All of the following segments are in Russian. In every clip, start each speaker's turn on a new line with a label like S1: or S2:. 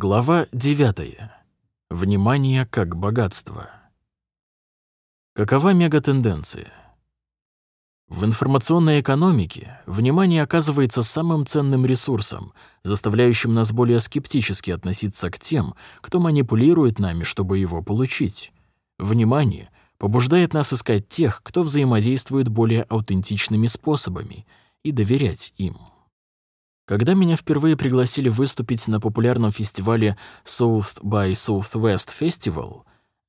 S1: Глава 9. Внимание как богатство. Какова мегатенденция? В информационной экономике внимание оказывается самым ценным ресурсом, заставляющим нас более скептически относиться к тем, кто манипулирует нами, чтобы его получить. Внимание побуждает нас искать тех, кто взаимодействует более аутентичными способами, и доверять им. Когда меня впервые пригласили выступить на популярном фестивале South by Southwest Festival,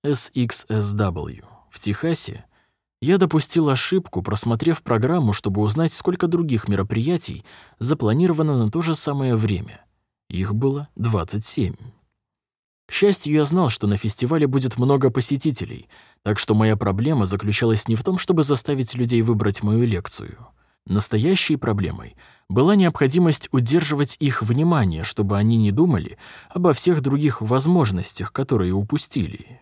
S1: SXSW, в Техасе, я допустил ошибку, просмотрев программу, чтобы узнать, сколько других мероприятий запланировано на то же самое время. Их было 27. К счастью, я знал, что на фестивале будет много посетителей, так что моя проблема заключалась не в том, чтобы заставить людей выбрать мою лекцию. Настоящей проблемой была необходимость удерживать их внимание, чтобы они не думали обо всех других возможностях, которые упустили.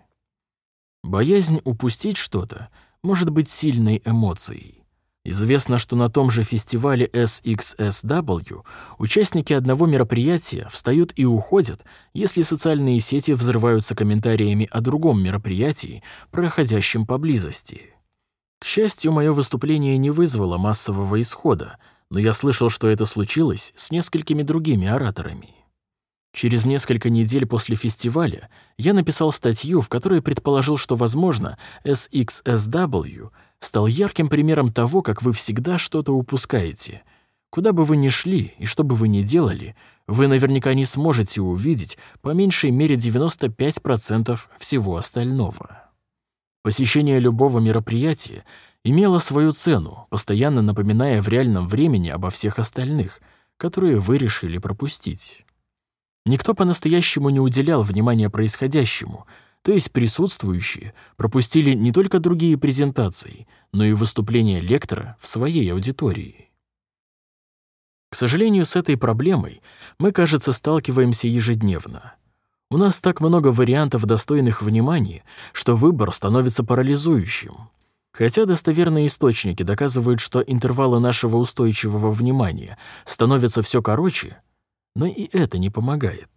S1: Боязнь упустить что-то может быть сильной эмоцией. Известно, что на том же фестивале SXSW участники одного мероприятия встают и уходят, если социальные сети взрываются комментариями о другом мероприятии, проходящем поблизости. К счастью, мое выступление не вызвало массового исхода, но я слышал, что это случилось с несколькими другими ораторами. Через несколько недель после фестиваля я написал статью, в которой предположил, что, возможно, SXSW стал ярким примером того, как вы всегда что-то упускаете. Куда бы вы ни шли и что бы вы ни делали, вы наверняка не сможете увидеть по меньшей мере 95% всего остального. Посещение любого мероприятия имело свою цену, постоянно напоминая в реальном времени обо всех остальных, которые вы решили пропустить. Никто по-настоящему не уделял внимания происходящему, то есть присутствующие пропустили не только другие презентации, но и выступления лектора в своей аудитории. К сожалению, с этой проблемой мы, кажется, сталкиваемся ежедневно. У нас так много вариантов, достойных внимания, что выбор становится парализующим. Хотя достоверные источники доказывают, что интервалы нашего устойчивого внимания становятся все короче, но и это не помогает.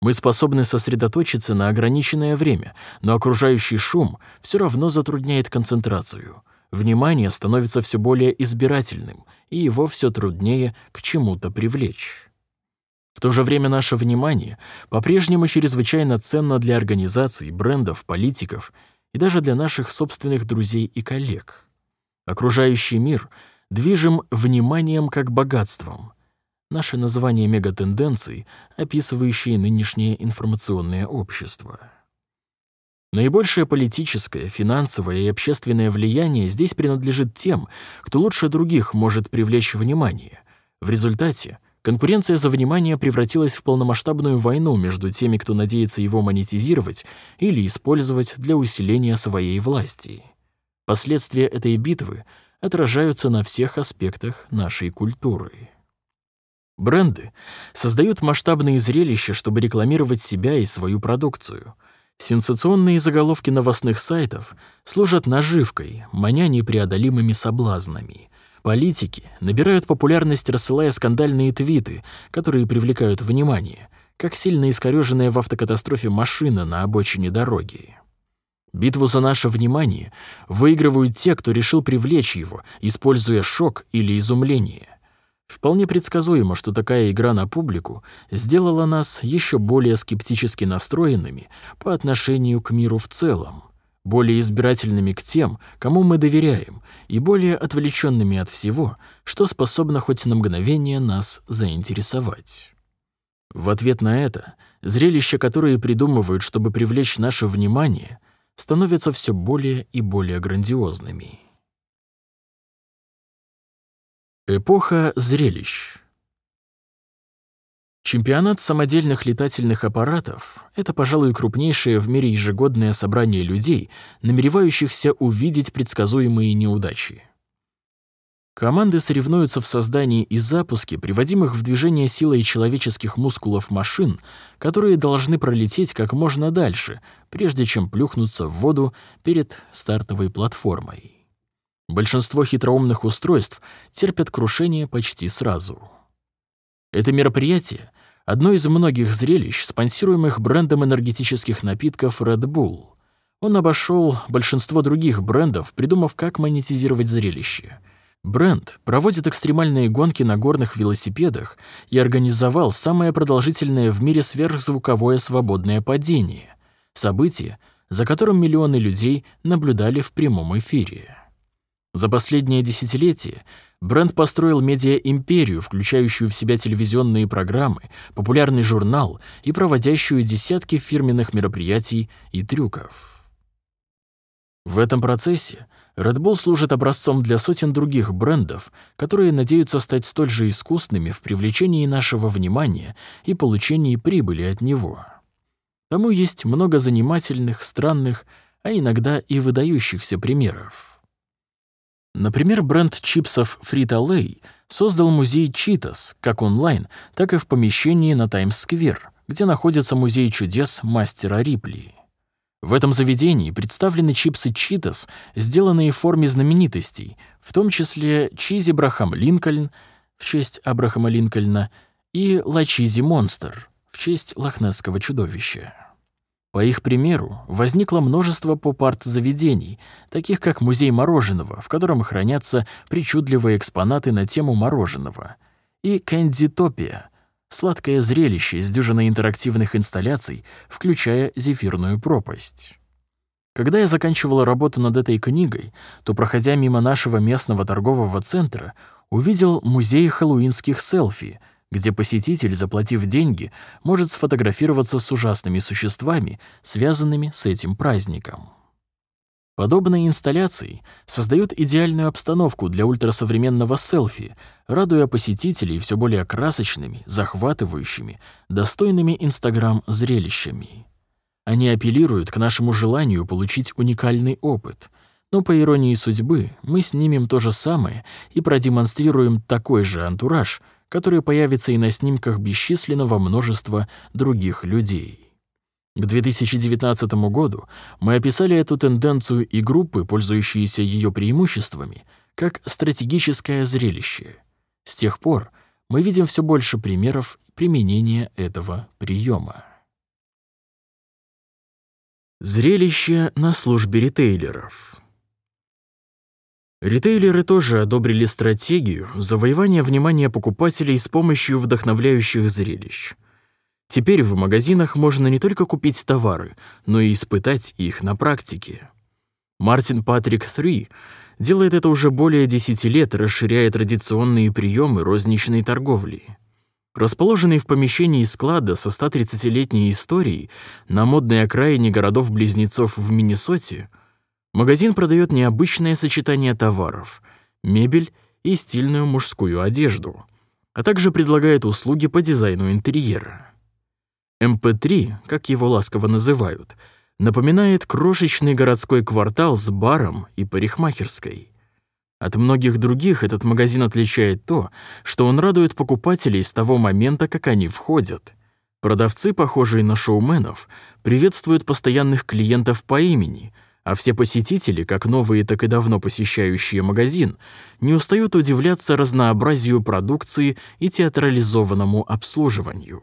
S1: Мы способны сосредоточиться на ограниченное время, но окружающий шум все равно затрудняет концентрацию. Внимание становится все более избирательным, и его все труднее к чему-то привлечь. В то же время наше внимание по-прежнему чрезвычайно ценно для организаций, брендов, политиков и даже для наших собственных друзей и коллег. Окружающий мир движим вниманием как богатством. Наше название мегатенденций, описывающие нынешнее информационное общество. Наибольшее политическое, финансовое и общественное влияние здесь принадлежит тем, кто лучше других может привлечь внимание. В результате Конкуренция за внимание превратилась в полномасштабную войну между теми, кто надеется его монетизировать или использовать для усиления своей власти. Последствия этой битвы отражаются на всех аспектах нашей культуры. Бренды создают масштабные зрелища, чтобы рекламировать себя и свою продукцию. Сенсационные заголовки новостных сайтов служат наживкой, маня непреодолимыми соблазнами — Политики набирают популярность, рассылая скандальные твиты, которые привлекают внимание, как сильно искорёженная в автокатастрофе машина на обочине дороги. Битву за наше внимание выигрывают те, кто решил привлечь его, используя шок или изумление. Вполне предсказуемо, что такая игра на публику сделала нас еще более скептически настроенными по отношению к миру в целом, более избирательными к тем, кому мы доверяем, и более отвлеченными от всего, что способно хоть на мгновение нас заинтересовать. В ответ на это, зрелища, которые придумывают, чтобы привлечь наше внимание, становятся все более и более грандиозными. Эпоха зрелищ. Чемпионат самодельных летательных аппаратов — это, пожалуй, крупнейшее в мире ежегодное собрание людей, намеревающихся увидеть предсказуемые неудачи. Команды соревнуются в создании и запуске приводимых в движение силой человеческих мускулов машин, которые должны пролететь как можно дальше, прежде чем плюхнуться в воду перед стартовой платформой. Большинство хитроумных устройств терпят крушение почти сразу. Это мероприятие одно из многих зрелищ, спонсируемых брендом энергетических напитков Red Bull. Он обошел большинство других брендов, придумав, как монетизировать зрелище. Бренд проводит экстремальные гонки на горных велосипедах и организовал самое продолжительное в мире сверхзвуковое свободное падение — событие, за которым миллионы людей наблюдали в прямом эфире. За последнее десятилетие бренд построил медиа-империю, включающую в себя телевизионные программы, популярный журнал и проводящую десятки фирменных мероприятий и трюков. В этом процессе Red Bull служит образцом для сотен других брендов, которые надеются стать столь же искусными в привлечении нашего внимания и получении прибыли от него. Тому есть много занимательных, странных, а иногда и выдающихся примеров. Например, бренд чипсов Frito-Lay создал музей Cheetos как онлайн, так и в помещении на Таймс-сквер, где находится музей чудес мастера Рипли. В этом заведении представлены чипсы Cheetos, сделанные в форме знаменитостей, в том числе Чизи Брахам Линкольн в честь Абрахама Линкольна и Ла Чизи Монстр в честь лохнесского чудовища. По их примеру, возникло множество поп-арт-заведений, таких как музей мороженого, в котором хранятся причудливые экспонаты на тему мороженого, и Кэндитопия — сладкое зрелище из дюжины интерактивных инсталляций, включая «Зефирную пропасть». Когда я заканчивал работу над этой книгой, то, проходя мимо нашего местного торгового центра, увидел музей хэллоуинских селфи — где посетитель, заплатив деньги, может сфотографироваться с ужасными существами, связанными с этим праздником. Подобные инсталляции создают идеальную обстановку для ультрасовременного селфи, радуя посетителей все более красочными, захватывающими, достойными Инстаграм-зрелищами. Они апеллируют к нашему желанию получить уникальный опыт, но по иронии судьбы мы снимем то же самое и продемонстрируем такой же антураж — который появится и на снимках бесчисленного множества других людей. К 2019 году мы описали эту тенденцию и группы, пользующиеся ее преимуществами, как стратегическое зрелище. С тех пор мы видим все больше примеров применения этого приема. Зрелище на службе ритейлеров. Ритейлеры тоже одобрили стратегию завоевания внимания покупателей с помощью вдохновляющих зрелищ. Теперь в магазинах можно не только купить товары, но и испытать их на практике. Мартин Патрик III делает это уже более 10 лет, расширяя традиционные приемы розничной торговли. Расположенный в помещении склада со 130-летней историей на модной окраине городов-близнецов в Миннесоте — Магазин продает необычное сочетание товаров, мебель и стильную мужскую одежду, а также предлагает услуги по дизайну интерьера. МП3, как его ласково называют, напоминает крошечный городской квартал с баром и парикмахерской. От многих других этот магазин отличает то, что он радует покупателей с того момента, как они входят. Продавцы, похожие на шоуменов, приветствуют постоянных клиентов по имени — а все посетители, как новые, так и давно посещающие магазин, не устают удивляться разнообразию продукции и театрализованному обслуживанию.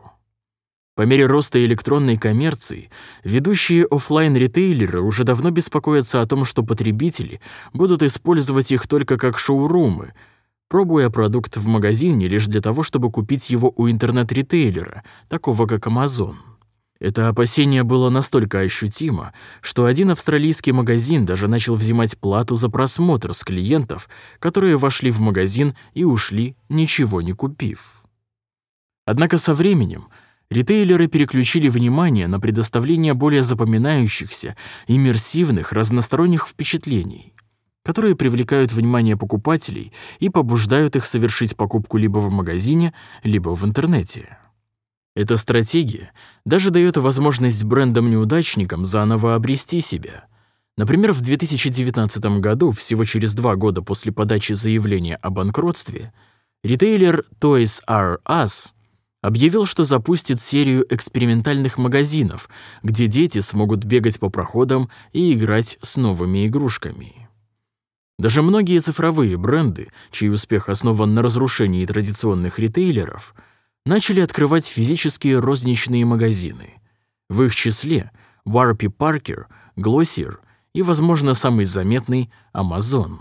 S1: По мере роста электронной коммерции, ведущие офлайн ритейлеры уже давно беспокоятся о том, что потребители будут использовать их только как шоурумы, пробуя продукт в магазине лишь для того, чтобы купить его у интернет-ритейлера, такого как Amazon. Это опасение было настолько ощутимо, что один австралийский магазин даже начал взимать плату за просмотр с клиентов, которые вошли в магазин и ушли, ничего не купив. Однако со временем ритейлеры переключили внимание на предоставление более запоминающихся, иммерсивных, разносторонних впечатлений, которые привлекают внимание покупателей и побуждают их совершить покупку либо в магазине, либо в интернете. Эта стратегия даже дает возможность брендам-неудачникам заново обрести себя. Например, в 2019 году, всего через два года после подачи заявления о банкротстве, ритейлер Toys R Us объявил, что запустит серию экспериментальных магазинов, где дети смогут бегать по проходам и играть с новыми игрушками. Даже многие цифровые бренды, чей успех основан на разрушении традиционных ритейлеров — начали открывать физические розничные магазины. В их числе Warby Parker, Glossier и, возможно, самый заметный — Amazon.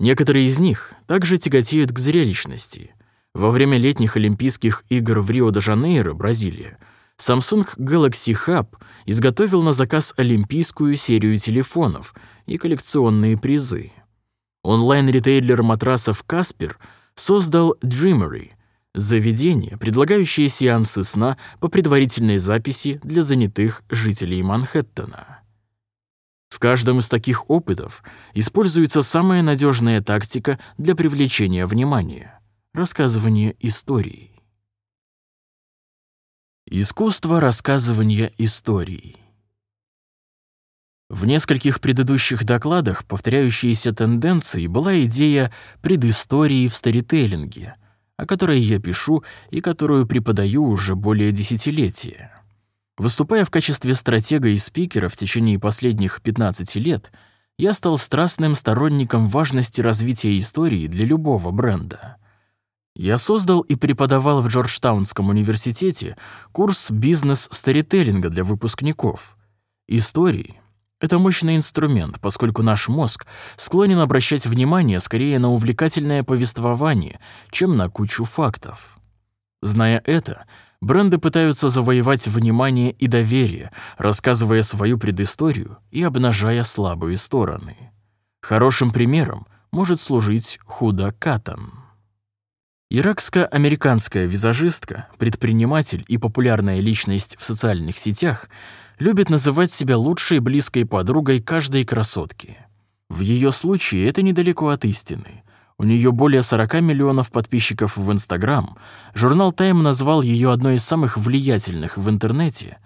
S1: Некоторые из них также тяготеют к зрелищности. Во время летних Олимпийских игр в Рио-де-Жанейро, Бразилия, Samsung Galaxy Hub изготовил на заказ олимпийскую серию телефонов и коллекционные призы. Онлайн-ритейлер матрасов Каспер создал Dreamery — заведение, предлагающее сеансы сна по предварительной записи для занятых жителей Манхэттена. В каждом из таких опытов используется самая надежная тактика для привлечения внимания — рассказывание историй. Искусство рассказывания историй. В нескольких предыдущих докладах повторяющейся тенденцией была идея предыстории в старителлинге, о которой я пишу и которую преподаю уже более десятилетия. Выступая в качестве стратега и спикера в течение последних 15 лет, я стал страстным сторонником важности развития истории для любого бренда. Я создал и преподавал в Джорджтаунском университете курс бизнес-старителлинга для выпускников. Истории — это мощный инструмент, поскольку наш мозг склонен обращать внимание скорее на увлекательное повествование, чем на кучу фактов. Зная это, бренды пытаются завоевать внимание и доверие, рассказывая свою предысторию и обнажая слабые стороны. Хорошим примером может служить Худа Катан. Иракско-американская визажистка, предприниматель и популярная личность в социальных сетях любит называть себя лучшей близкой подругой каждой красотки. В ее случае это недалеко от истины. У нее более 40 миллионов подписчиков в Инстаграм, журнал Time назвал ее одной из самых влиятельных в интернете,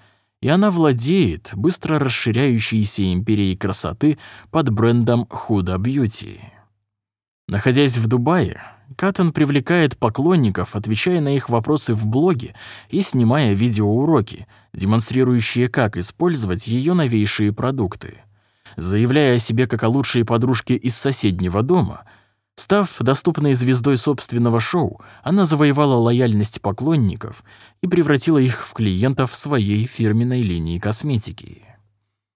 S1: и она владеет быстро расширяющейся империей красоты под брендом Huda Beauty. Находясь в Дубае, Каттон привлекает поклонников, отвечая на их вопросы в блоге и снимая видеоуроки, демонстрирующие, как использовать ее новейшие продукты. Заявляя о себе как о лучшей подружке из соседнего дома — Став доступной звездой собственного шоу, она завоевала лояльность поклонников и превратила их в клиентов своей фирменной линии косметики.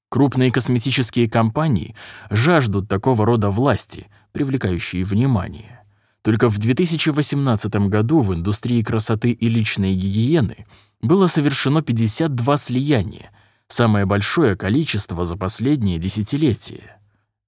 S1: Крупные косметические компании жаждут такого рода власти, привлекающей внимание. Только в 2018 году в индустрии красоты и личной гигиены было совершено 52 слияния, самое большое количество за последние десятилетия.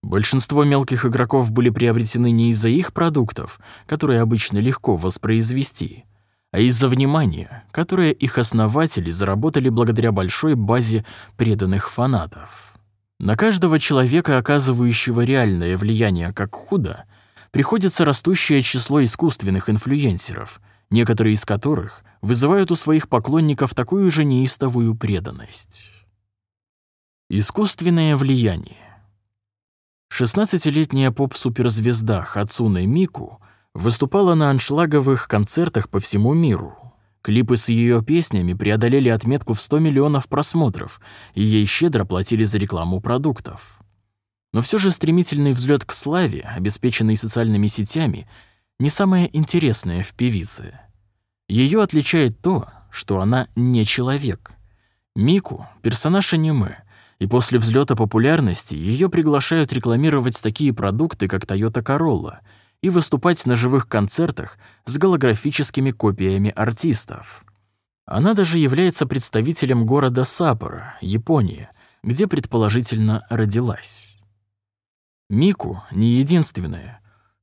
S1: Большинство мелких игроков были приобретены не из-за их продуктов, которые обычно легко воспроизвести, а из-за внимания, которое их основатели заработали благодаря большой базе преданных фанатов. На каждого человека, оказывающего реальное влияние как худо, приходится растущее число искусственных инфлюенсеров, некоторые из которых вызывают у своих поклонников такую же неистовую преданность. Искусственное влияние 16-летняя поп-суперзвезда Хацуне Мику выступала на аншлаговых концертах по всему миру. Клипы с ее песнями преодолели отметку в 100 миллионов просмотров, и ей щедро платили за рекламу продуктов. Но все же стремительный взлет к славе, обеспеченный социальными сетями, не самое интересное в певице. Ее отличает то, что она не человек. Мику — персонаж аниме — и после взлета популярности ее приглашают рекламировать такие продукты, как Toyota Corolla, и выступать на живых концертах с голографическими копиями артистов. Она даже является представителем города Саппоро, Япония, где предположительно родилась. Мику не единственная.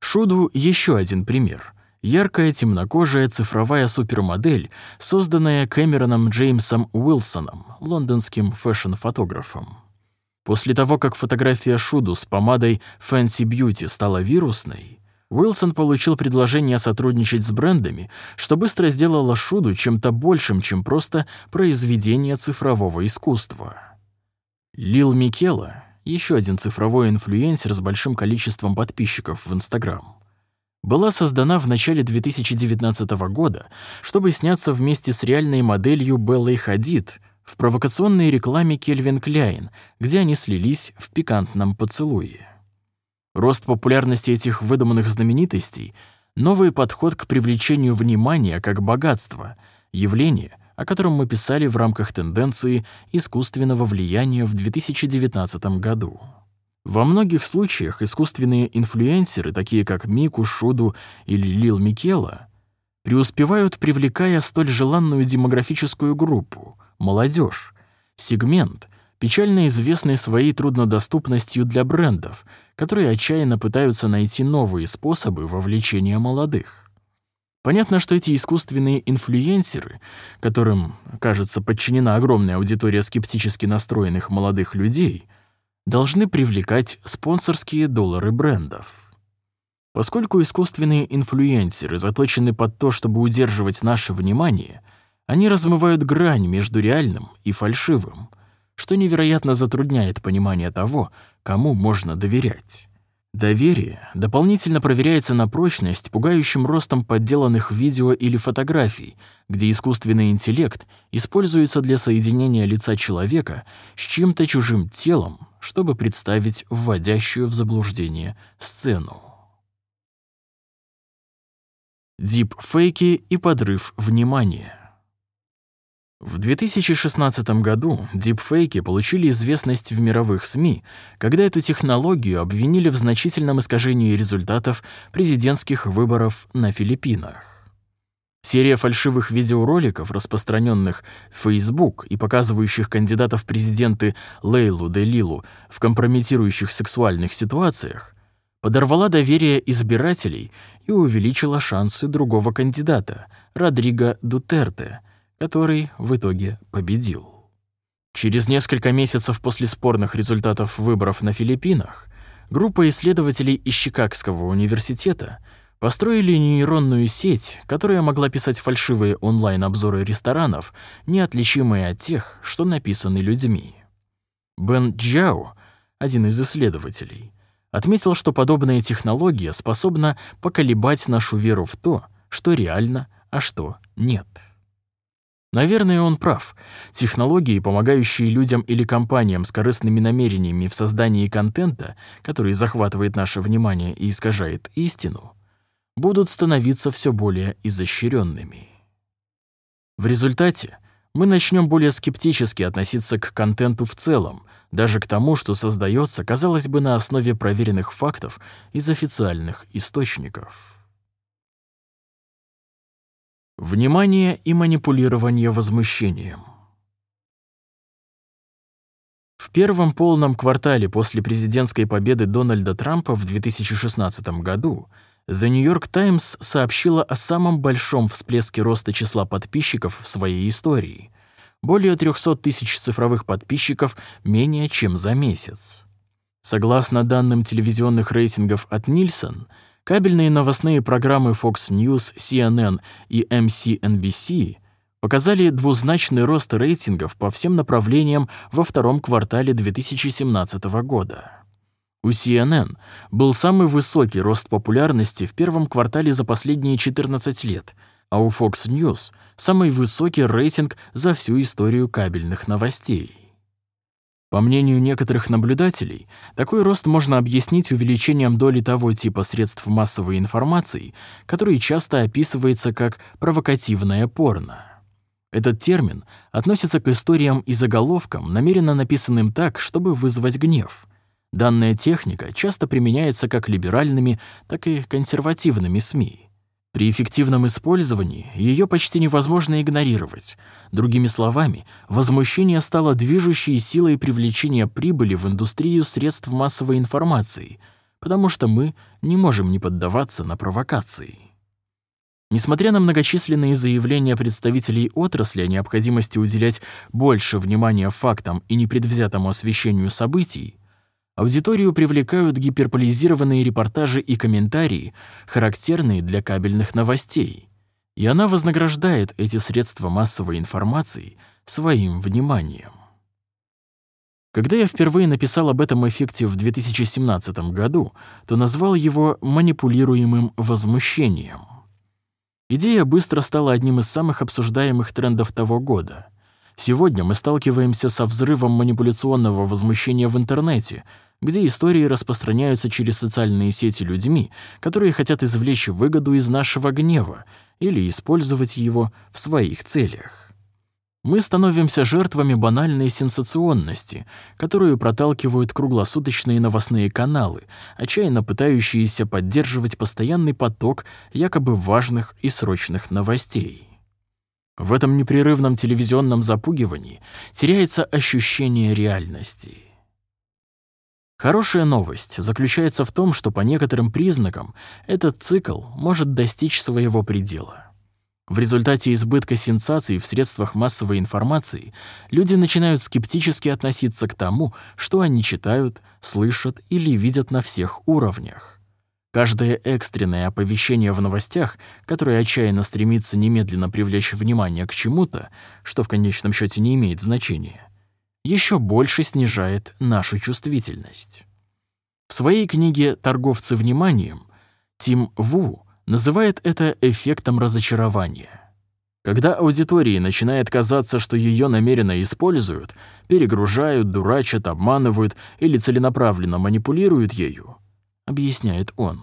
S1: Шуду еще один пример. Яркая темнокожая цифровая супермодель, созданная Кэмероном Джеймсом Уилсоном, лондонским фэшн-фотографом. После того, как фотография Шуду с помадой Fancy Beauty стала вирусной, Уилсон получил предложение сотрудничать с брендами, что быстро сделало Шуду чем-то большим, чем просто произведение цифрового искусства. Лил Микела, еще один цифровой инфлюенсер с большим количеством подписчиков в Инстаграм, была создана в начале 2019 года, чтобы сняться вместе с реальной моделью Беллой Хадид в провокационной рекламе Кельвин Кляйн, где они слились в пикантном поцелуе. Рост популярности этих выдуманных знаменитостей новый подход к привлечению внимания как богатства, явление, о котором мы писали в рамках тенденции искусственного влияния в 2019 году. Во многих случаях искусственные инфлюенсеры, такие как Мику Шуду или Лил Микела, преуспевают, привлекая столь желанную демографическую группу — молодежь, сегмент, печально известный своей труднодоступностью для брендов, которые отчаянно пытаются найти новые способы вовлечения молодых. Понятно, что эти искусственные инфлюенсеры, которым, кажется, подчинена огромная аудитория скептически настроенных молодых людей — должны привлекать спонсорские доллары брендов. Поскольку искусственные инфлюенсеры заточены под то, чтобы удерживать наше внимание, они размывают грань между реальным и фальшивым, что невероятно затрудняет понимание того, кому можно доверять. Доверие дополнительно проверяется на прочность пугающим ростом подделанных видео или фотографий, где искусственный интеллект используется для соединения лица человека с чьим-то чужим телом, чтобы представить вводящую в заблуждение сцену. Дипфейки и подрыв внимания. В 2016 году дипфейки получили известность в мировых СМИ, когда эту технологию обвинили в значительном искажении результатов президентских выборов на Филиппинах. Серия фальшивых видеороликов, распространенных в Facebook и показывающих кандидатов в президенты Лейлу де Лилу в компрометирующих сексуальных ситуациях, подорвала доверие избирателей и увеличила шансы другого кандидата, Родриго Дутерте, который в итоге победил. Через несколько месяцев после спорных результатов выборов на Филиппинах группа исследователей из Чикагского университета построили нейронную сеть, которая могла писать фальшивые онлайн-обзоры ресторанов, неотличимые от тех, что написаны людьми. Бен Джао, один из исследователей, отметил, что подобная технология способна поколебать нашу веру в то, что реально, а что нет. Наверное, он прав. Технологии, помогающие людям или компаниям с корыстными намерениями в создании контента, который захватывает наше внимание и искажает истину, будут становиться все более изощренными. В результате мы начнем более скептически относиться к контенту в целом, даже к тому, что создается, казалось бы, на основе проверенных фактов из официальных источников. Внимание и манипулирование возмущением. В первом полном квартале после президентской победы Дональда Трампа в 2016 году The New York Times сообщила о самом большом всплеске роста числа подписчиков в своей истории. Более 300 тысяч цифровых подписчиков менее чем за месяц. Согласно данным телевизионных рейтингов от Нильсон, Кабельные новостные программы Fox News, CNN и MSNBC показали двузначный рост рейтингов по всем направлениям во втором квартале 2017 года. У CNN был самый высокий рост популярности в первом квартале за последние 14 лет, а у Fox News — самый высокий рейтинг за всю историю кабельных новостей. По мнению некоторых наблюдателей, такой рост можно объяснить увеличением доли того типа средств массовой информации, который часто описывается как провокативное порно. Этот термин относится к историям и заголовкам, намеренно написанным так, чтобы вызвать гнев. Данная техника часто применяется как либеральными, так и консервативными СМИ. При эффективном использовании ее почти невозможно игнорировать. Другими словами, возмущение стало движущей силой привлечения прибыли в индустрию средств массовой информации, потому что мы не можем не поддаваться на провокации. Несмотря на многочисленные заявления представителей отрасли о необходимости уделять больше внимания фактам и непредвзятому освещению событий, Аудиторию привлекают гиперполизированные репортажи и комментарии, характерные для кабельных новостей. И она вознаграждает эти средства массовой информации своим вниманием. Когда я впервые написал об этом эффекте в 2017 году, то назвал его манипулируемым возмущением. Идея быстро стала одним из самых обсуждаемых трендов того года. Сегодня мы сталкиваемся со взрывом манипуляционного возмущения в интернете — где истории распространяются через социальные сети людьми, которые хотят извлечь выгоду из нашего гнева или использовать его в своих целях. Мы становимся жертвами банальной сенсационности, которую проталкивают круглосуточные новостные каналы, отчаянно пытающиеся поддерживать постоянный поток якобы важных и срочных новостей. В этом непрерывном телевизионном запугивании теряется ощущение реальности. Хорошая новость заключается в том, что по некоторым признакам этот цикл может достичь своего предела. В результате избытка сенсаций в средствах массовой информации люди начинают скептически относиться к тому, что они читают, слышат или видят на всех уровнях. Каждое экстренное оповещение в новостях, которое отчаянно стремится немедленно привлечь внимание к чему-то, что в конечном счете не имеет значения, еще больше снижает нашу чувствительность. В своей книге «Торговцы вниманием» Тим Ву называет это эффектом разочарования. Когда аудитории начинает казаться, что ее намеренно используют, перегружают, дурачат, обманывают или целенаправленно манипулируют ею, объясняет он,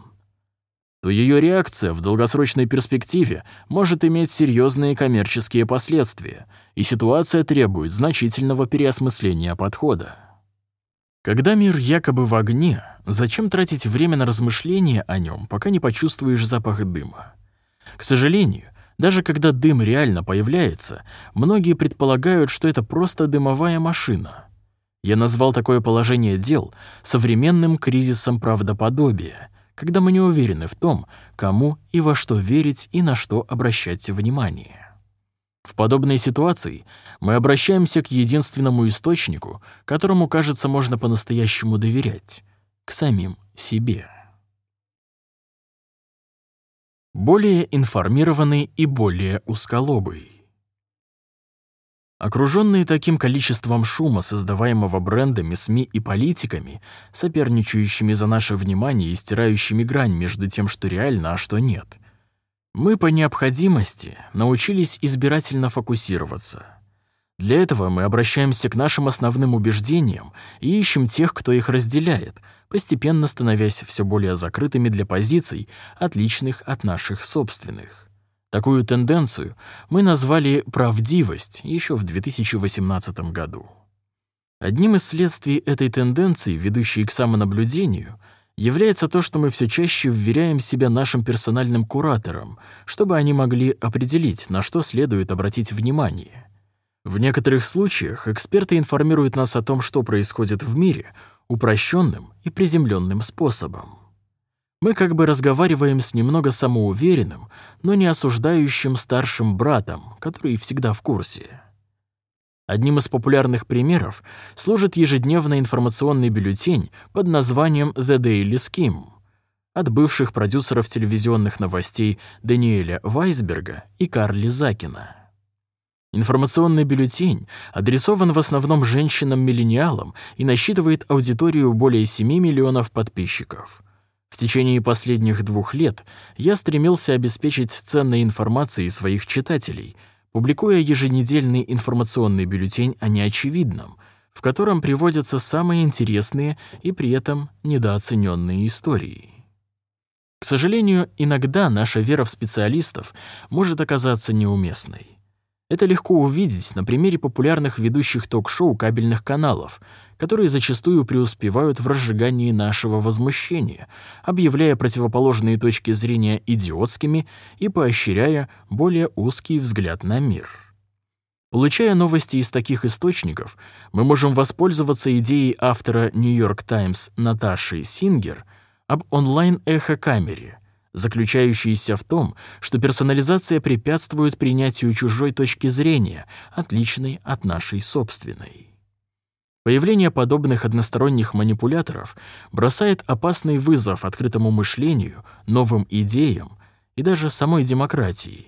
S1: то ее реакция в долгосрочной перспективе может иметь серьезные коммерческие последствия, и ситуация требует значительного переосмысления подхода. Когда мир якобы в огне, зачем тратить время на размышления о нем, пока не почувствуешь запах дыма? К сожалению, даже когда дым реально появляется, многие предполагают, что это просто дымовая машина. Я назвал такое положение дел современным кризисом правдоподобия, когда мы не уверены в том, кому и во что верить и на что обращать внимание. В подобной ситуации мы обращаемся к единственному источнику, которому, кажется, можно по-настоящему доверять — к самим себе. Более информированный и более узколобый. Окруженные таким количеством шума, создаваемого брендами, СМИ и политиками, соперничающими за наше внимание и стирающими грань между тем, что реально, а что нет, мы по необходимости научились избирательно фокусироваться. Для этого мы обращаемся к нашим основным убеждениям и ищем тех, кто их разделяет, постепенно становясь все более закрытыми для позиций, отличных от наших собственных. Такую тенденцию мы назвали «правдивость» еще в 2018 году. Одним из следствий этой тенденции, ведущей к самонаблюдению, является то, что мы все чаще вверяем себя нашим персональным кураторам, чтобы они могли определить, на что следует обратить внимание. В некоторых случаях эксперты информируют нас о том, что происходит в мире, упрощенным и приземленным способом. Мы как бы разговариваем с немного самоуверенным, но не осуждающим старшим братом, который всегда в курсе. Одним из популярных примеров служит ежедневный информационный бюллетень под названием «The Daily Skim» от бывших продюсеров телевизионных новостей Даниэля Вайсберга и Карли Закина. Информационный бюллетень адресован в основном женщинам-миллениалам и насчитывает аудиторию более 7 миллионов подписчиков — в течение последних двух лет я стремился обеспечить ценной информацией своих читателей, публикуя еженедельный информационный бюллетень о неочевидном, в котором приводятся самые интересные и при этом недооцененные истории. К сожалению, иногда наша вера в специалистов может оказаться неуместной. Это легко увидеть на примере популярных ведущих ток-шоу кабельных каналов — которые зачастую преуспевают в разжигании нашего возмущения, объявляя противоположные точки зрения идиотскими и поощряя более узкий взгляд на мир. Получая новости из таких источников, мы можем воспользоваться идеей автора New York Times Наташи Сингер об онлайн-эхокамере, заключающейся в том, что персонализация препятствует принятию чужой точки зрения, отличной от нашей собственной. Появление подобных односторонних манипуляторов бросает опасный вызов открытому мышлению, новым идеям и даже самой демократии.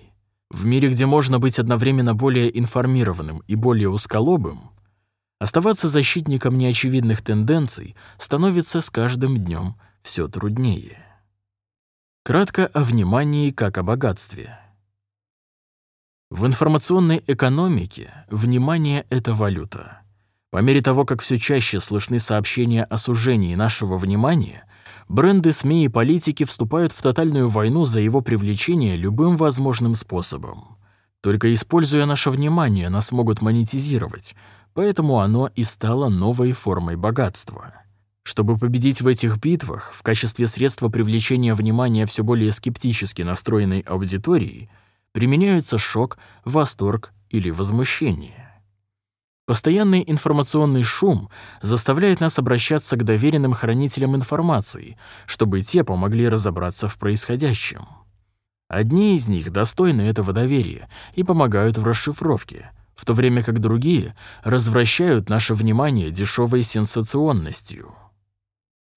S1: В мире, где можно быть одновременно более информированным и более узколобым, оставаться защитником неочевидных тенденций становится с каждым днем все труднее. Кратко о внимании как о богатстве. В информационной экономике внимание — это валюта. По мере того, как все чаще слышны сообщения о сужении нашего внимания, бренды, СМИ и политики вступают в тотальную войну за его привлечение любым возможным способом. Только используя наше внимание, нас могут монетизировать, поэтому оно и стало новой формой богатства. Чтобы победить в этих битвах, в качестве средства привлечения внимания все более скептически настроенной аудитории применяются шок, восторг или возмущение. Постоянный информационный шум заставляет нас обращаться к доверенным хранителям информации, чтобы те помогли разобраться в происходящем. Одни из них достойны этого доверия и помогают в расшифровке, в то время как другие развращают наше внимание дешевой сенсационностью.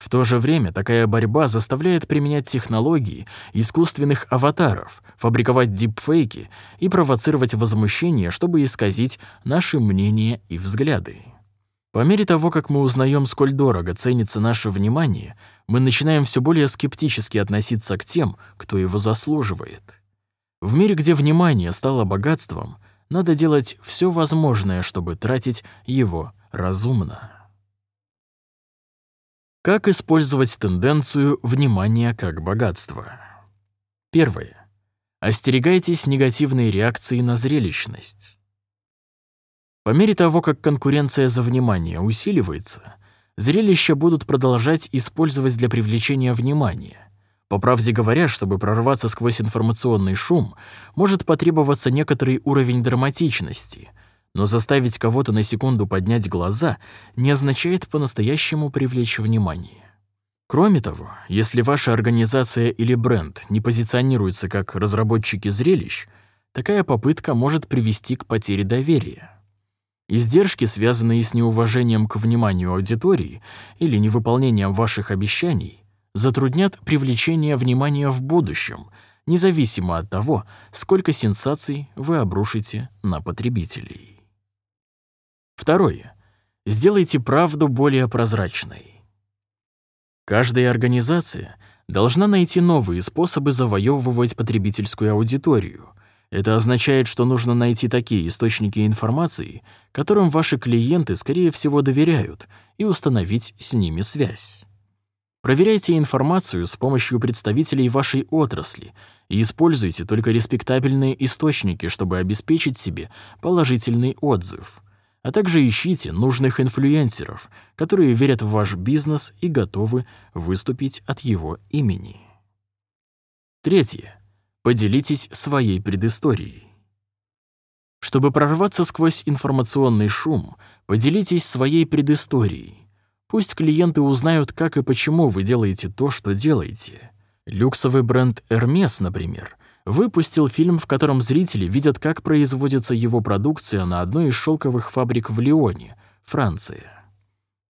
S1: В то же время такая борьба заставляет применять технологии искусственных аватаров, фабриковать дипфейки и провоцировать возмущение, чтобы исказить наши мнения и взгляды. По мере того, как мы узнаем, сколь дорого ценится наше внимание, мы начинаем все более скептически относиться к тем, кто его заслуживает. В мире, где внимание стало богатством, надо делать все возможное, чтобы тратить его разумно. Как использовать тенденцию внимания как богатство? Первое. Остерегайтесь негативной реакции на зрелищность. По мере того, как конкуренция за внимание усиливается, зрелища будут продолжать использовать для привлечения внимания. По правде говоря, чтобы прорваться сквозь информационный шум, может потребоваться некоторый уровень драматичности — но заставить кого-то на секунду поднять глаза не означает по-настоящему привлечь внимание. Кроме того, если ваша организация или бренд не позиционируется как разработчики зрелищ, такая попытка может привести к потере доверия. Издержки, связанные с неуважением к вниманию аудитории или невыполнением ваших обещаний, затруднят привлечение внимания в будущем, независимо от того, сколько сенсаций вы обрушите на потребителей. Второе. Сделайте правду более прозрачной. Каждая организация должна найти новые способы завоевывать потребительскую аудиторию. Это означает, что нужно найти такие источники информации, которым ваши клиенты, скорее всего, доверяют, и установить с ними связь. Проверяйте информацию с помощью представителей вашей отрасли и используйте только респектабельные источники, чтобы обеспечить себе положительный отзыв — а также ищите нужных инфлюенсеров, которые верят в ваш бизнес и готовы выступить от его имени. Третье. Поделитесь своей предысторией. Чтобы прорваться сквозь информационный шум, поделитесь своей предысторией. Пусть клиенты узнают, как и почему вы делаете то, что делаете. Люксовый бренд Hermes, например, выпустил фильм, в котором зрители видят, как производится его продукция на одной из шелковых фабрик в Лионе, Франция.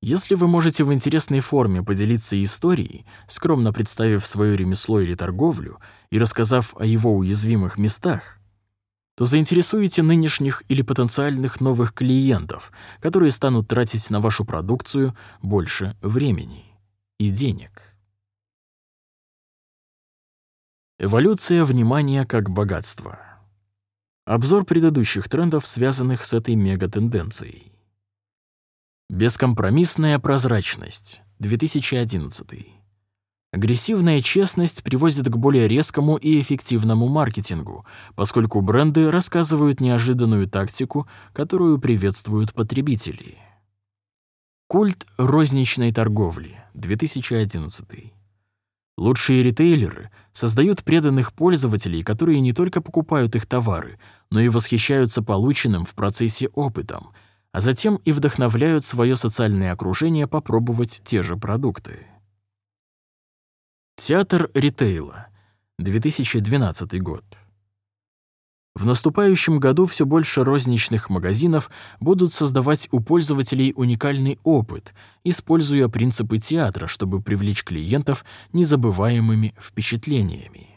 S1: Если вы можете в интересной форме поделиться историей, скромно представив свое ремесло или торговлю и рассказав о его уязвимых местах, то заинтересуете нынешних или потенциальных новых клиентов, которые станут тратить на вашу продукцию больше времени и денег. Эволюция внимания как богатство. Обзор предыдущих трендов, связанных с этой мегатенденцией. Бескомпромиссная прозрачность. 2011. Агрессивная честность приводит к более резкому и эффективному маркетингу, поскольку бренды рассказывают неожиданную тактику, которую приветствуют потребители. Культ розничной торговли. 2011. Лучшие ритейлеры создают преданных пользователей, которые не только покупают их товары, но и восхищаются полученным в процессе опытом, а затем и вдохновляют свое социальное окружение попробовать те же продукты. Театр ритейла. 2012 год. В наступающем году все больше розничных магазинов будут создавать у пользователей уникальный опыт, используя принципы театра, чтобы привлечь клиентов незабываемыми впечатлениями.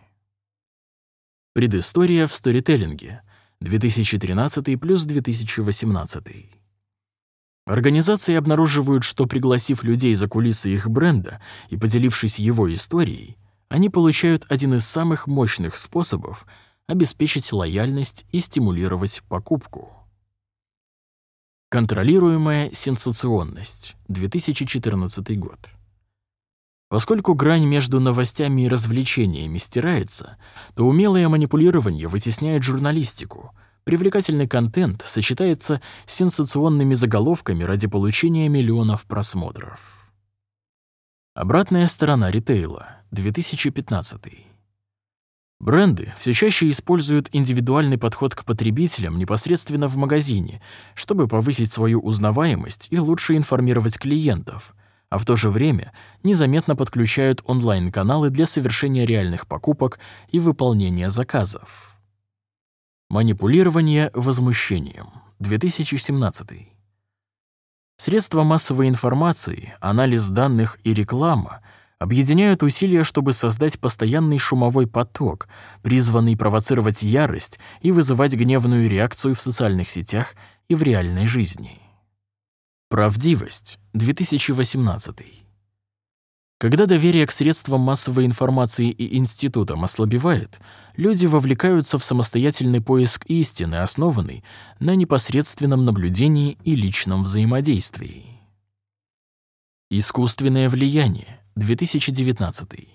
S1: Предыстория в сторителлинге 2013 плюс 2018. Организации обнаруживают, что пригласив людей за кулисы их бренда и поделившись его историей, они получают один из самых мощных способов — обеспечить лояльность и стимулировать покупку. Контролируемая сенсационность. 2014 год. Поскольку грань между новостями и развлечениями стирается, то умелое манипулирование вытесняет журналистику. Привлекательный контент сочетается с сенсационными заголовками ради получения миллионов просмотров. Обратная сторона ритейла. 2015. Бренды все чаще используют индивидуальный подход к потребителям непосредственно в магазине, чтобы повысить свою узнаваемость и лучше информировать клиентов, а в то же время незаметно подключают онлайн-каналы для совершения реальных покупок и выполнения заказов. Манипулирование возмущением. 2017. Средства массовой информации, анализ данных и реклама — объединяют усилия, чтобы создать постоянный шумовой поток, призванный провоцировать ярость и вызывать гневную реакцию в социальных сетях и в реальной жизни. Правдивость. 2018. Когда доверие к средствам массовой информации и институтам ослабевает, люди вовлекаются в самостоятельный поиск истины, основанный на непосредственном наблюдении и личном взаимодействии. Искусственное влияние. 2019.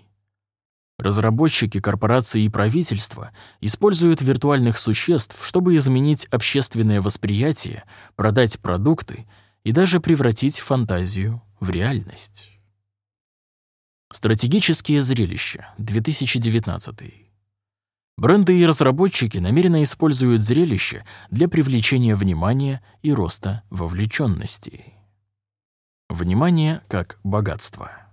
S1: Разработчики, корпорации и правительства используют виртуальных существ, чтобы изменить общественное восприятие, продать продукты и даже превратить фантазию в реальность. Стратегические зрелища. 2019. Бренды и разработчики намеренно используют зрелища для привлечения внимания и роста вовлеченности. Внимание как богатство.